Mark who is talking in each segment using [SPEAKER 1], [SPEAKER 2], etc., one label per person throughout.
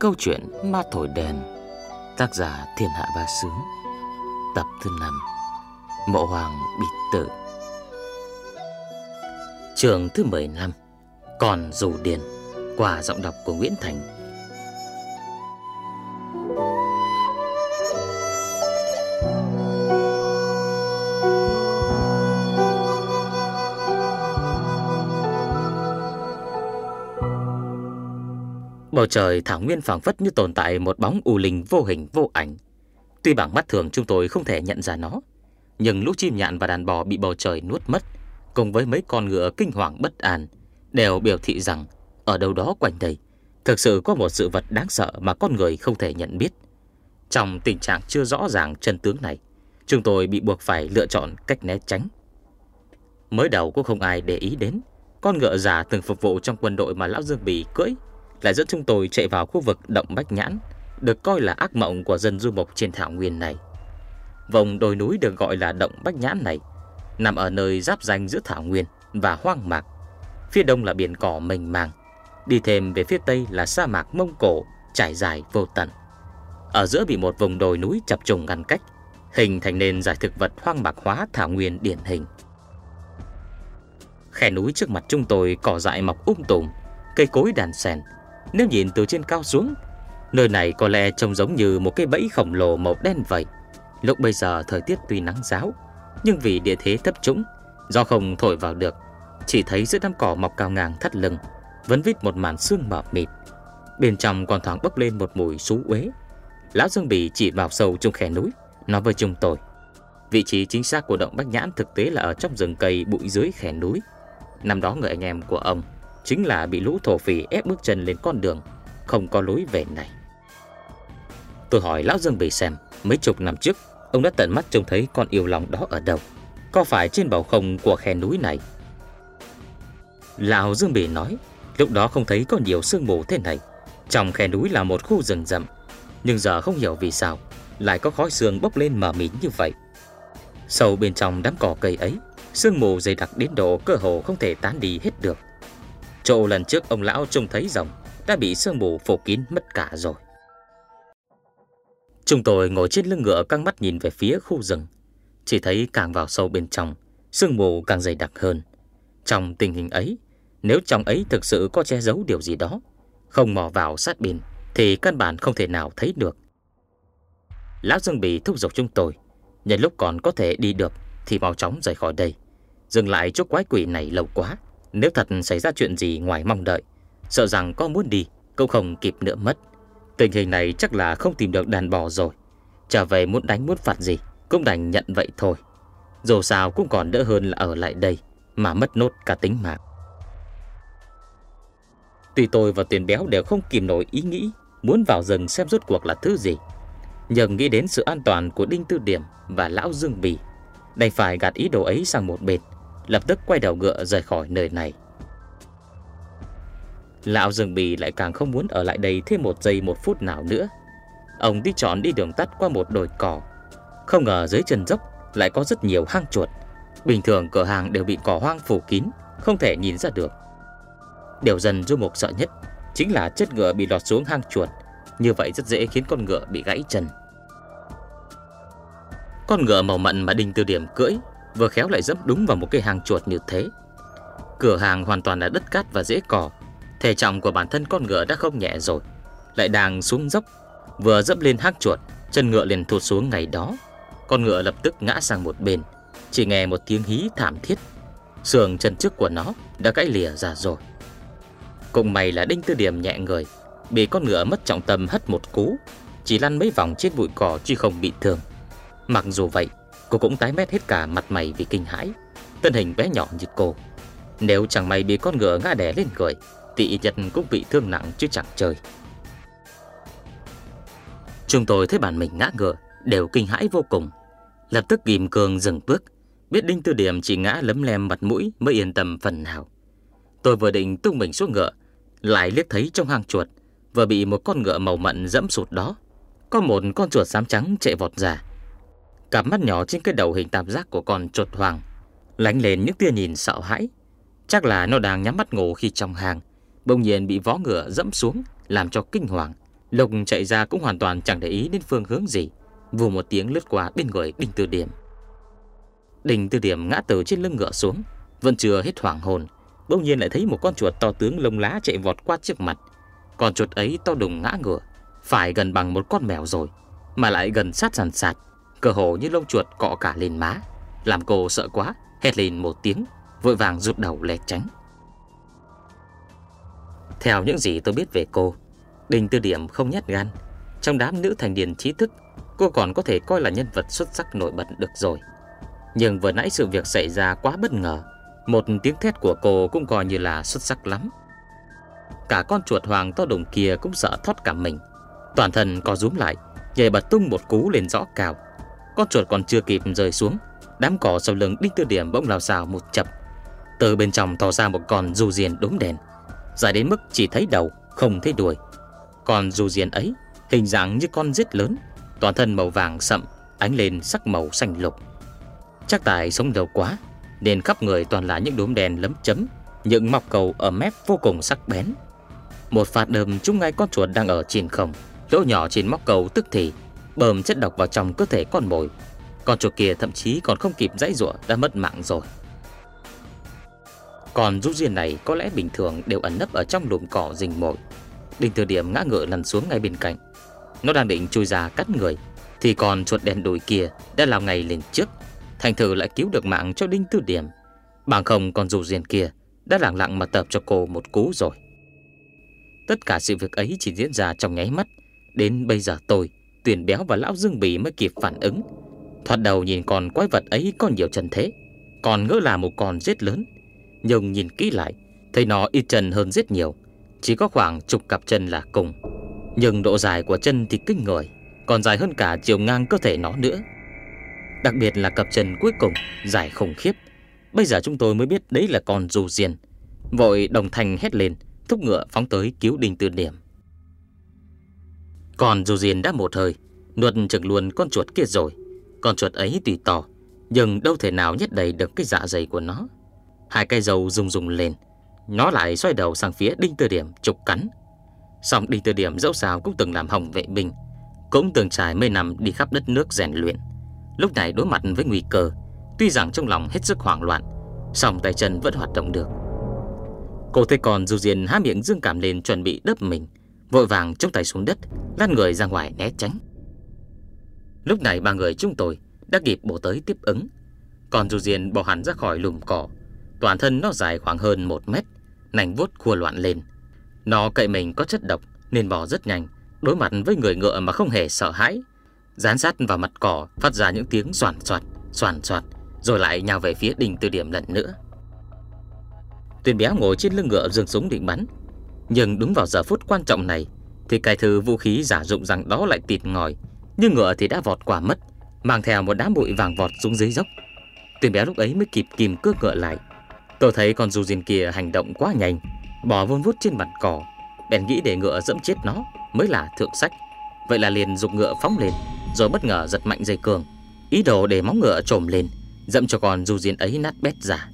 [SPEAKER 1] câu chuyện Ma Thổi Đèn, Tác giả Thiên Hạ Ba Sướng Tập thứ 5 Mộ Hoàng Bị Tử Trường thứ 15 Còn Dù Điền, Qua giọng đọc của Nguyễn Thành. Bầu trời thảo nguyên phảng phất như tồn tại một bóng u linh vô hình vô ảnh. Tuy bằng mắt thường chúng tôi không thể nhận ra nó, nhưng lũ chim nhạn và đàn bò bị bầu trời nuốt mất, cùng với mấy con ngựa kinh hoàng bất an, đều biểu thị rằng ở đâu đó quanh đây thực sự có một sự vật đáng sợ mà con người không thể nhận biết. Trong tình trạng chưa rõ ràng chân tướng này, chúng tôi bị buộc phải lựa chọn cách né tránh. Mới đầu cũng không ai để ý đến, con ngựa già từng phục vụ trong quân đội mà Lão Dương Bì cưỡi lại dẫn chúng tôi chạy vào khu vực động Bách Nhãn, được coi là ác mộng của dân du mục trên thảo nguyên này. Vùng đồi núi được gọi là động Bách Nhãn này nằm ở nơi giáp danh giữa thảo nguyên và hoang mạc. Phía đông là biển cỏ mênh mang, đi thêm về phía tây là sa mạc Mông Cổ trải dài vô tận. Ở giữa bị một vùng đồi núi chập trùng ngăn cách, hình thành nên giải thực vật hoang mạc hóa thảo nguyên điển hình. Khe núi trước mặt chúng tôi cỏ dại mọc um tùm, cây cối đàn sen, nếu nhìn từ trên cao xuống, Nơi này có lẽ trông giống như một cái bẫy khổng lồ màu đen vậy. Lúc bây giờ thời tiết tuy nắng giáo, Nhưng vì địa thế thấp trũng, Do không thổi vào được, Chỉ thấy giữa đám cỏ mọc cao ngang thắt lưng, Vẫn vít một màn sương mờ mịt. Bên trong còn thoáng bốc lên một mùi xú uế. Lão Dương Bì chỉ vào sâu trong khe núi, Nói với chúng tôi Vị trí chính xác của động Bách Nhãn thực tế là ở trong rừng cây bụi dưới khe núi. Năm đó người anh em của ông chính là bị lũ thổ phỉ ép bước chân lên con đường không có lối về này. Tôi hỏi Lão Dương Bì xem, mấy chục năm trước, ông đã tận mắt trông thấy con yêu lòng đó ở đâu? Có phải trên bầu không của khe núi này? Lão Dương Bì nói, lúc đó không thấy có nhiều sương mù thế này. Trong khe núi là một khu rừng rậm, nhưng giờ không hiểu vì sao lại có khói sương bốc lên mờ mịt như vậy. Sâu bên trong đám cỏ cây ấy, sương mù dày đặc đến độ cơ hồ không thể tán đi hết được. Chỗ lần trước ông lão trông thấy rồng đã bị sương mù phủ kín mất cả rồi. Chúng tôi ngồi trên lưng ngựa căng mắt nhìn về phía khu rừng. Chỉ thấy càng vào sâu bên trong, sương mù càng dày đặc hơn. Trong tình hình ấy, nếu trong ấy thực sự có che giấu điều gì đó, không mò vào sát bên, thì căn bản không thể nào thấy được. Lão Dương Bì thúc giục chúng tôi, nhân lúc còn có thể đi được thì mau chóng rời khỏi đây. Dừng lại chỗ quái quỷ này lâu quá, nếu thật xảy ra chuyện gì ngoài mong đợi, Sợ rằng có muốn đi, Cũng không kịp nữa mất. Tình hình này chắc là không tìm được đàn bò rồi. Trở về muốn đánh muốn phạt gì, Cũng đành nhận vậy thôi. Dù sao cũng còn đỡ hơn là ở lại đây, Mà mất nốt cả tính mạng. Tuy tôi và tiền béo đều không kìm nổi ý nghĩ, Muốn vào rừng xem rốt cuộc là thứ gì. Nhưng nghĩ đến sự an toàn của Đinh Tư Điểm Và Lão Dương Bì, Đành phải gạt ý đồ ấy sang một bên lập tức quay đầu ngựa rời khỏi nơi này. Lão rừng bì lại càng không muốn ở lại đây thêm một giây một phút nào nữa. Ông đi chọn đi đường tắt qua một đồi cỏ. Không ngờ dưới chân dốc lại có rất nhiều hang chuột. Bình thường cửa hàng đều bị cỏ hoang phủ kín, không thể nhìn ra được. Điều dần du mục sợ nhất chính là chất ngựa bị lọt xuống hang chuột. Như vậy rất dễ khiến con ngựa bị gãy chân. Con ngựa màu mận mà Đinh Tư Điểm cưỡi vừa khéo lại dẫm đúng vào một cái hàng chuột như thế. Cửa hàng hoàn toàn là đất cát và rễ cỏ, thể trọng của bản thân con ngựa đã không nhẹ rồi, lại đang xuống dốc, vừa dẫm lên hang chuột, chân ngựa liền thụt xuống ngày đó. Con ngựa lập tức ngã sang một bên, chỉ nghe một tiếng hí thảm thiết. Sườn chân trước của nó đã gãy lìa ra rồi. Cũng may là Đinh Tư Điểm nhẹ người, bị con ngựa mất trọng tâm hất một cú, chỉ lăn mấy vòng trên bụi cỏ chứ không bị thương. Mặc dù vậy, Cô cũng tái mét hết cả mặt mày vì kinh hãi. Thân hình bé nhỏ như cô. Nếu chẳng may bị con ngựa ngã đè lên người, Thì nhật cũng bị thương nặng chứ chẳng chơi. Chúng tôi thấy bản mình ngã ngựa, Đều kinh hãi vô cùng. Lập tức ghim cường dừng bước, Biết Đinh Tư Điểm chỉ ngã lấm lem mặt mũi Mới yên tâm phần nào. Tôi vừa định tung mình xuống ngựa, Lại liếc thấy trong hang chuột, Vừa bị một con ngựa màu mận dẫm sụt đó. Có một con chuột xám trắng chạy vọt ra. Cặp mắt nhỏ trên cái đầu hình tam giác của con chuột hoàng lánh lên những tia nhìn sợ hãi. Chắc là nó đang nhắm mắt ngủ khi trong hàng, bỗng nhiên bị vó ngựa dẫm xuống, làm cho kinh hoàng. Lục chạy ra cũng hoàn toàn chẳng để ý đến phương hướng gì, vù một tiếng lướt qua bên người Đinh Tư Điểm. Đinh Tư Điểm ngã từ trên lưng ngựa xuống, vẫn chưa hết hoảng hồn, bỗng nhiên lại thấy một con chuột to tướng lông lá chạy vọt qua trước mặt. Con chuột ấy to đùng ngã ngựa, phải gần bằng một con mèo rồi, mà lại gần sát sàn sạt, cơ hồ như lông chuột cọ cả lên má, làm cô sợ quá, hét lên một tiếng, vội vàng rụt đầu lè tránh. Theo những gì tôi biết về cô, Đinh Tư Điểm không nhát gan. Trong đám nữ thành niên trí thức, cô còn có thể coi là nhân vật xuất sắc nổi bật được rồi. Nhưng vừa nãy sự việc xảy ra quá bất ngờ, một tiếng thét của cô cũng coi như là xuất sắc lắm. Cả con chuột hoàng to đồng kia cũng sợ thoát cả mình. Toàn thân co rúm lại, nhảy bật tung một cú lên rõ cao. Con chuột còn chưa kịp rơi xuống, đám cỏ sau lưng Đinh Tư Điểm bỗng lao xào một chập. Từ bên trong thò ra một con du diền đốm đèn, dài đến mức chỉ thấy đầu, không thấy đuôi. Con du diền ấy, hình dạng như con rết lớn, toàn thân màu vàng sậm, ánh lên sắc màu xanh lục. Chắc tại sống lâu quá, nên khắp người toàn là những đốm đèn lấm chấm, những mọc cầu ở mép vô cùng sắc bén. Một phát đầm trúng ngay con chuột đang ở trên không, lỗ nhỏ trên móc cầu tức thì bơm chất độc vào trong cơ thể con mồi. Con chuột kia thậm chí còn không kịp dãy rủa đã mất mạng rồi. Còn rút diên này có lẽ bình thường đều ẩn nấp ở trong lùm cỏ rình mồi. Đinh Thừa Điểm ngã ngựa lăn xuống ngay bên cạnh. Nó đang định chui ra cắt người, thì còn chuột đen đùi kia đã lao ngay lên trước. Thành thử lại cứu được mạng cho Đinh Tư Điểm. Bằng không còn dù diên kia đã lặng lặng mà tập cho cô một cú rồi. Tất cả sự việc ấy chỉ diễn ra trong nháy mắt. Đến bây giờ tôi, Tuyển Béo và Lão Dương Bì mới kịp phản ứng. Thoạt đầu nhìn con quái vật ấy có nhiều chân thế, còn ngỡ là một con rết lớn. Nhưng nhìn kỹ lại, thấy nó ít chân hơn rất nhiều, chỉ có khoảng chục cặp chân là cùng. Nhưng độ dài của chân thì kinh người, còn dài hơn cả chiều ngang cơ thể nó nữa. Đặc biệt là cặp chân cuối cùng dài khủng khiếp. Bây giờ chúng tôi mới biết đấy là con dù diền. Vội đồng thanh hét lên, thúc ngựa phóng tới cứu đình Tư Điểm. Còn dù diền đã một hơi, nuốt chừng luôn con chuột kia rồi. Con chuột ấy tùy tỏ, nhưng đâu thể nào nhét đầy được cái dạ dày của nó. Hai cây dầu rung rung lên, nó lại xoay đầu sang phía Đinh Tư Điểm trục cắn. Xong Đinh Tư Điểm dẫu sao cũng từng làm hỏng vệ binh, cũng từng trải mấy năm đi khắp đất nước rèn luyện. Lúc này đối mặt với nguy cơ, tuy rằng trong lòng hết sức hoảng loạn, song tay chân vẫn hoạt động được. Cô thấy còn dù diền há miệng dương cảm lên chuẩn bị đớp mình, vội vàng chống tay xuống đất, lăn người ra ngoài né tránh. Lúc này ba người chúng tôi đã kịp bổ tới tiếp ứng. Còn dù diền bỏ hẳn ra khỏi lùm cỏ, toàn thân nó dài khoảng hơn một mét, nành vuốt khua loạn lên. Nó cậy mình có chất độc nên bò rất nhanh, đối mặt với người ngựa mà không hề sợ hãi. Dán sát vào mặt cỏ phát ra những tiếng soàn soạt, soàn soạt, rồi lại nhào về phía đỉnh tư điểm lần nữa. Tuyền béo ngồi trên lưng ngựa dường súng định bắn, nhưng đúng vào giờ phút quan trọng này thì cai thứ vũ khí giả dụng rằng đó lại tịt ngòi, nhưng ngựa thì đã vọt quả mất, mang theo một đám bụi vàng vọt xuống dưới dốc. Tuyển béo lúc ấy mới kịp kìm cước ngựa lại, Tôi thấy con du diên kia hành động quá nhanh Bỏ vun vút trên mặt cỏ Bèn nghĩ để ngựa dẫm chết nó Mới là thượng sách Vậy là liền dục ngựa phóng lên Rồi bất ngờ giật mạnh dây cường Ý đồ để móng ngựa trồm lên Dẫm cho con du diên ấy nát bét giả.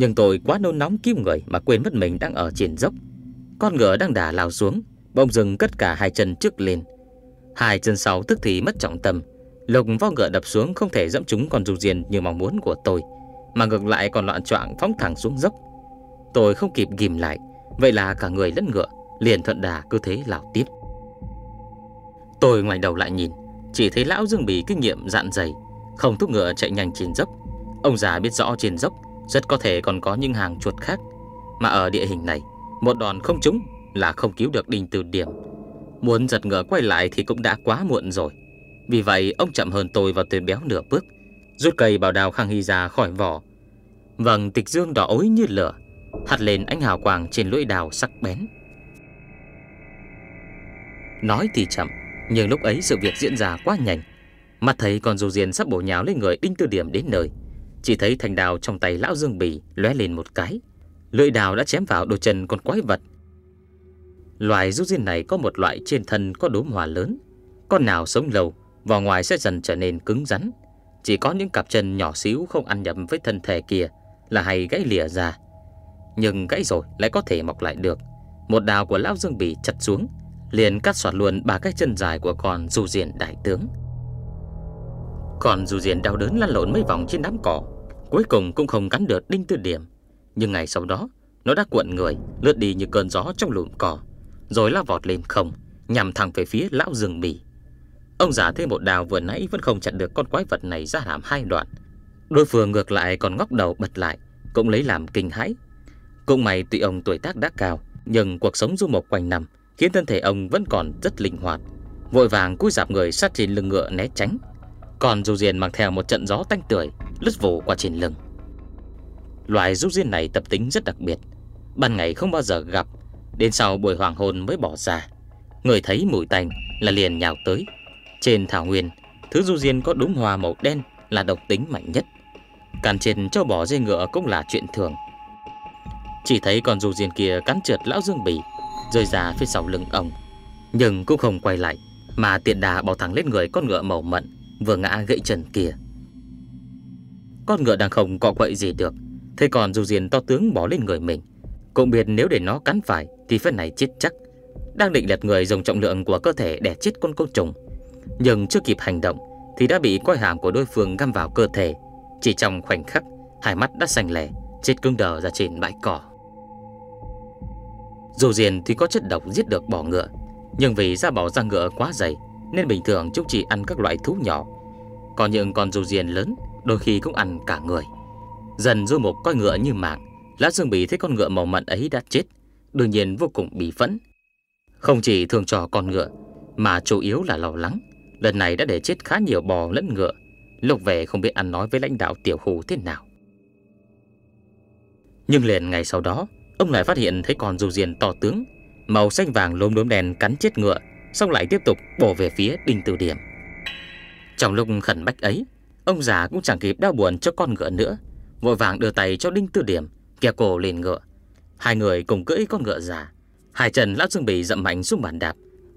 [SPEAKER 1] Nhưng tôi quá nôn nóng cứu người Mà quên mất mình đang ở trên dốc Con ngựa đang đà lao xuống Bỗng dừng cất cả hai chân trước lên Hai chân sau tức thì mất trọng tâm Lục vo ngựa đập xuống không thể dẫm trúng con dù diền như mong muốn của tôi mà ngược lại còn loạn choạng phóng thẳng xuống dốc. Tôi không kịp ghim lại, vậy là cả người lẫn ngựa liền thuận đà cứ thế lao tiếp. Tôi ngoảnh đầu lại nhìn, chỉ thấy lão Dương Bì kinh nghiệm dạn dày, không thúc ngựa chạy nhanh trên dốc. Ông già biết rõ trên dốc rất có thể còn có những hàng chuột khác, mà ở địa hình này, một đòn không trúng là không cứu được Đinh Từ Điểm. Muốn giật ngựa quay lại thì cũng đã quá muộn rồi. Vì vậy, ông chậm hơn tôi vào tuyến béo nửa bước, Rút cây bảo đào khang hy ra khỏi vỏ Vầng tịch dương đỏ ối như lửa Hạt lên ánh hào quang trên lưỡi đào sắc bén Nói thì chậm Nhưng lúc ấy sự việc diễn ra quá nhanh Mặt thấy con dù diên sắp bổ nhào lên người Đinh Tư Điểm đến nơi chỉ thấy thành đào trong tay lão Dương Bì lóe lên một cái. Lưỡi đào đã chém vào đôi chân con quái vật. Loài rút diên này có một loại trên thân có đốm hỏa lớn. Con nào sống lâu vào ngoài sẽ dần trở nên cứng rắn. Chỉ có những cặp chân nhỏ xíu không ăn nhầm với thân thể kia Là hay gãy lìa ra. Nhưng gãy rồi lại có thể mọc lại được. Một đào của Lão Dương Bỉ chặt xuống, Liền cắt soạt luôn ba cái chân dài của con du diền đại tướng. Còn dù diện đau đớn lăn lộn mấy vòng trên đám cỏ, Cuối cùng cũng không cắn được đinh tư điểm. Nhưng ngày sau đó, Nó đã cuộn người, Lướt đi như cơn gió trong lùm cỏ, Rồi lao vọt lên không, Nhằm thẳng về phía lão rừng bỉ Ông giả thêm một đào vừa nãy Vẫn không chặn được con quái vật này ra làm hai đoạn. Đối phương ngược lại còn ngóc đầu bật lại, Cũng lấy làm kinh hãi. Cũng may tuy ông tuổi tác đã cao, Nhưng cuộc sống du mộc quanh năm Khiến thân thể ông vẫn còn rất linh hoạt. Vội vàng cúi dạp người sát trên lưng ngựa né tránh. Còn dù diền mang theo một trận gió tanh tưởi, Lướt vù qua trên lưng. Loài rút diên này tập tính rất đặc biệt. Ban ngày không bao giờ gặp, Đến sau buổi hoàng hôn mới bỏ ra. Người thấy mùi tanh là liền nhào tới. Trên thảo nguyên, Thứ du diên có đúng hoa màu đen Là độc tính mạnh nhất. Càn trên cho bỏ dây ngựa cũng là chuyện thường. Chỉ thấy con du diên kia cắn trượt lão dương bỉ Rơi ra phía sau lưng ông. Nhưng cũng không quay lại, Mà tiện đà bỏ thẳng lên người con ngựa màu mận. Vừa ngã gãy chân kia. Con ngựa đang không cọ quậy gì được, Thế còn dù diền to tướng bỏ lên người mình, Cũng biết nếu để nó cắn phải Thì phần này chết chắc. Đang định lật người dùng trọng lượng của cơ thể để chết con côn trùng, Nhưng chưa kịp hành động Thì đã bị quai hàm của đối phương găm vào cơ thể. Chỉ trong khoảnh khắc, Hai mắt đã xanh lẻ Chết cứng đờ ra trên bãi cỏ. Dù diền thì có chất độc giết được bò ngựa, Nhưng vì da bò da ngựa quá dày nên bình thường chúng chỉ ăn các loại thú nhỏ. Còn những con dù diền lớn, Đôi khi cũng ăn cả người. Dần du mục coi ngựa như mạng Lã Dương Bỉ thấy con ngựa màu mận ấy đã chết, Đương nhiên vô cùng bị phẫn. Không chỉ thường trò con ngựa, Mà chủ yếu là lo lắng. Lần này đã để chết khá nhiều bò lẫn ngựa, Lúc về không biết ăn nói với lãnh đạo tiểu khu thế nào. Nhưng liền ngày sau đó, Ông lại phát hiện thấy con dù diền to tướng, Màu xanh vàng lốm đốm đèn cắn chết ngựa Xong lại tiếp tục bổ về phía đinh từ điểm. Trong lúc khẩn bách ấy, Ông già cũng chẳng kịp đau buồn cho con ngựa nữa. Vội vàng đưa tay cho đinh tư điểm Kéo cổ lên ngựa. Hai người cùng cưỡi con ngựa già. Hai chân lão dương bì dậm mạnh xuống bàn đạp.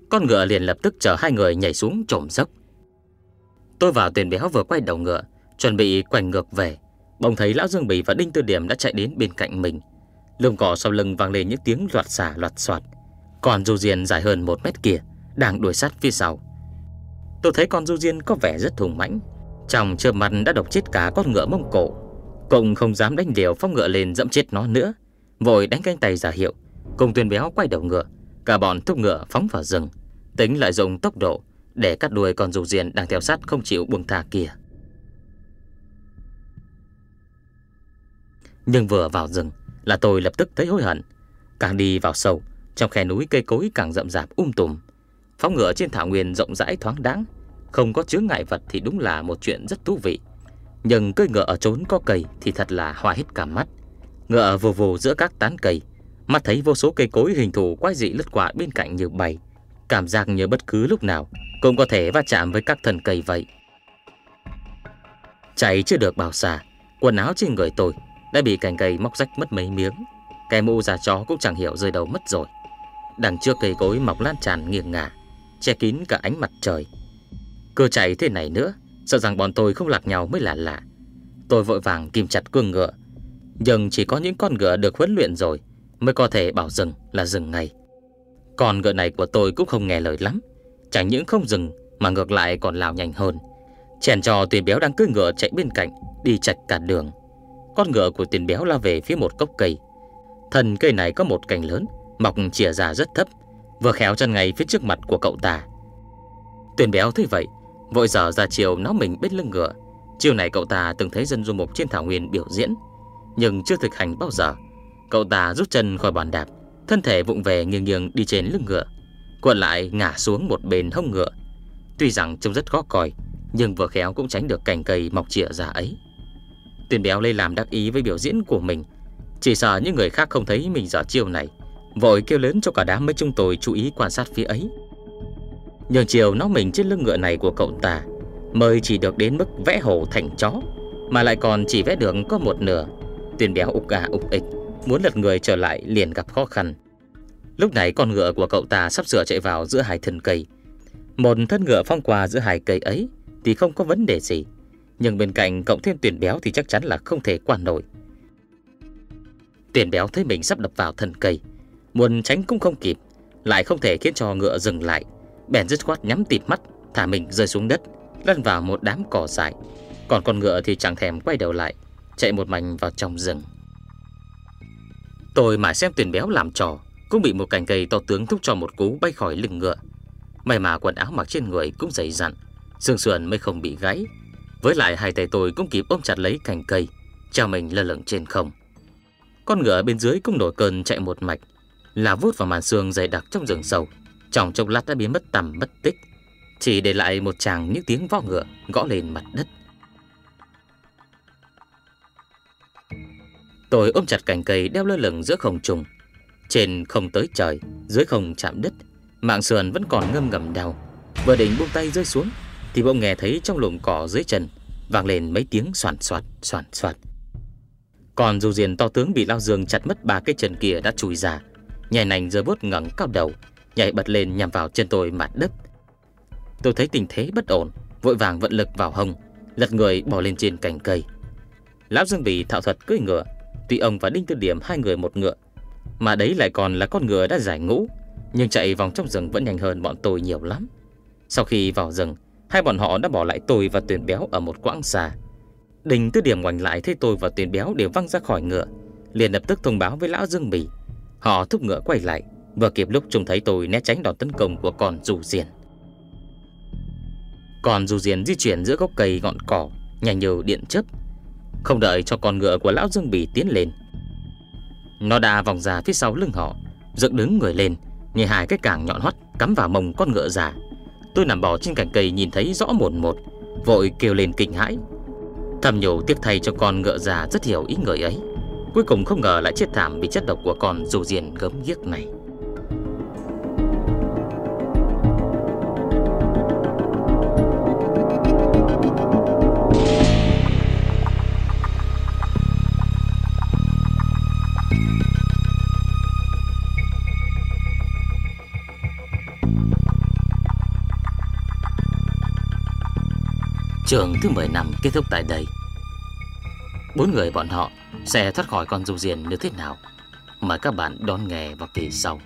[SPEAKER 1] Con ngựa liền lập tức chở hai người nhảy xuống trộm dốc. Tôi vào tiền béo vừa quay đầu ngựa, Chuẩn bị quành ngược về. Bỗng thấy lão Dương Bì và Đinh Tư Điểm đã chạy đến bên cạnh mình. Lùm cỏ sau lưng vang lên những tiếng loạt xả loạt soạt Còn dù diền dài hơn một mét kia. Đang đuổi sát phía sau. Tôi thấy con du diên có vẻ rất hùng mãnh. Trong chớp mặt đã độc chết cả con ngựa mông cổ. Cùng không dám đánh liều phong ngựa lên dẫm chết nó nữa. Vội đánh cánh tay giả hiệu. Cùng tuyên béo quay đầu ngựa. Cả bọn thúc ngựa phóng vào rừng. Tính lại dùng tốc độ Để cắt đuôi con du diên đang theo sát không chịu buông thả kia. Nhưng vừa vào rừng Là tôi lập tức thấy hối hận. Càng đi vào sâu, Trong khe núi cây cối càng rậm rạp um tùm. Phóng ngựa trên thảo nguyên rộng rãi thoáng đáng Không có chướng ngại vật thì đúng là một chuyện rất thú vị nhưng cưỡi ngựa ở trốn có cây thì thật là hoa hết cả mắt. Ngựa vù vù giữa các tán cây, mắt thấy vô số cây cối hình thù quái dị lướt qua bên cạnh như bay. Cảm giác như bất cứ lúc nào cũng có thể va chạm với các thân cây vậy. Chạy chưa được bao xa, quần áo trên người tôi đã bị cành cây móc rách mất mấy miếng. Cái mũ già chó cũng chẳng hiểu rơi đầu mất rồi. Đằng trước cây cối mọc lan tràn nghiêng ngả, che kín cả ánh mặt trời. Cơ chạy thế này nữa, Sợ rằng bọn tôi không lạc nhau mới là lạ. Tôi vội vàng kìm chặt cương ngựa. Nhưng chỉ có những con ngựa được huấn luyện rồi Mới có thể bảo dừng là dừng ngay. Còn ngựa này của tôi cũng không nghe lời lắm. Chẳng những không dừng Mà ngược lại còn lao nhanh hơn. Chèn trò tiền béo đang cưỡi ngựa chạy bên cạnh, Đi chạch cả đường. Con ngựa của tiền béo lao về phía một gốc cây. Thần cây này có một cành lớn, Mọc chìa ra rất thấp. Vừa khéo chân ngay phía trước mặt của cậu ta. Tuyền béo thấy vậy, Vội dở ra chiều nó mình bên lưng ngựa. Chiều này cậu ta từng thấy dân du mục trên thảo nguyên biểu diễn, Nhưng chưa thực hành bao giờ. Cậu ta rút chân khỏi bàn đạp, Thân thể vụng về nghiêng nghiêng đi trên lưng ngựa, Cuộn lại ngả xuống một bên hông ngựa. Tuy rằng trông rất khó coi, Nhưng vừa khéo cũng tránh được cành cây mọc chĩa ra ấy. Tuyền béo lây làm đắc ý với biểu diễn của mình, Chỉ sợ những người khác không thấy mình dở chiêu này. Vội kêu lớn cho cả đám mấy chúng tôi chú ý quan sát phía ấy. Nhường chiều nó mình trên lưng ngựa này của cậu ta, Mới chỉ được đến mức vẽ hổ thành chó, Mà lại còn chỉ vẽ được có một nửa. Tuyển béo ục gà ục ịch, Muốn lật người trở lại liền gặp khó khăn. Lúc này con ngựa của cậu ta sắp sửa chạy vào giữa hai thân cây. Một thân ngựa phong qua giữa hai cây ấy Thì không có vấn đề gì, Nhưng bên cạnh cộng thêm tuyển béo thì chắc chắn là không thể qua nổi. Tuyển béo thấy mình sắp đập vào thân cây Muốn tránh cũng không kịp, Lại không thể khiến cho ngựa dừng lại. Bèn dứt khoát nhắm tịt mắt, Thả mình rơi xuống đất, Lăn vào một đám cỏ dại. Còn con ngựa thì chẳng thèm quay đầu lại, Chạy một mảnh vào trong rừng. Tôi mãi xem tuyển béo làm trò, Cũng bị một cành cây to tướng thúc cho một cú bay khỏi lưng ngựa. May mà quần áo mặc trên người cũng dày dặn, Xương sườn mới không bị gãy. Với lại hai tay tôi cũng kịp ôm chặt lấy cành cây, Treo mình lơ lửng trên không. Con ngựa bên dưới cũng nổi cơn chạy một mạch. Là vút vào màn xương dày đặc trong rừng sâu. Trong chốc lát đã biến mất tầm mất tích. Chỉ để lại một tràng những tiếng vó ngựa Gõ lên mặt đất. Tôi ôm chặt cành cây đeo lơ lửng giữa không trung. Trên không tới trời, Dưới không chạm đất, Mạng sườn vẫn còn ngâm ngầm đau. Vừa định buông tay rơi xuống, Thì bỗng nghe thấy trong lùm cỏ dưới chân Vang lên mấy tiếng soạn soạt soạn soạt. Còn dù diền to tướng bị lao dương chặt mất ba cái chân kia đã chùi ra Nhảy nành giờ bút ngẩng cao đầu, Nhảy bật lên nhằm vào chân tôi mặt đất Tôi thấy tình thế bất ổn, Vội vàng vận lực vào hông, Lật người bỏ lên trên cành cây. Lão Dương Bì thạo thuật cưỡi ngựa, Tuy ông và Đinh Tư Điểm hai người một ngựa, Mà đấy lại còn là con ngựa đã giải ngũ, Nhưng chạy vòng trong rừng vẫn nhanh hơn bọn tôi nhiều lắm. Sau khi vào rừng, Hai bọn họ đã bỏ lại tôi và Tuyền béo ở một quãng xa. Đinh Tư Điểm ngoảnh lại thấy tôi và Tuyền béo đều văng ra khỏi ngựa, liền lập tức thông báo với lão Dương Bì. Họ thúc ngựa quay lại. Vừa kịp lúc trông thấy tôi né tránh đòn tấn công của con dù diền. Con dù diền di chuyển giữa gốc cây ngọn cỏ Nhanh như điện chớp. Không đợi cho con ngựa của lão Dương Bỉ tiến lên. Nó đã vòng ra phía sau lưng họ, Dựng đứng người lên, Như hai cái càng nhọn hoắt cắm vào mông con ngựa già. Tôi nằm bò trên cành cây nhìn thấy rõ một một, Vội kêu lên kinh hãi. Thầm nhủ tiếc thay cho con ngựa già rất hiểu ý người ấy. Cuối cùng không ngờ lại chết thảm vì chất độc của con dù diền gớm ghiếc này. Trường thứ 10 năm kết thúc tại đây. Bốn người bọn họ sẽ thoát khỏi con du diền như thế nào? Mời các bạn đón nghe vào kỳ sau.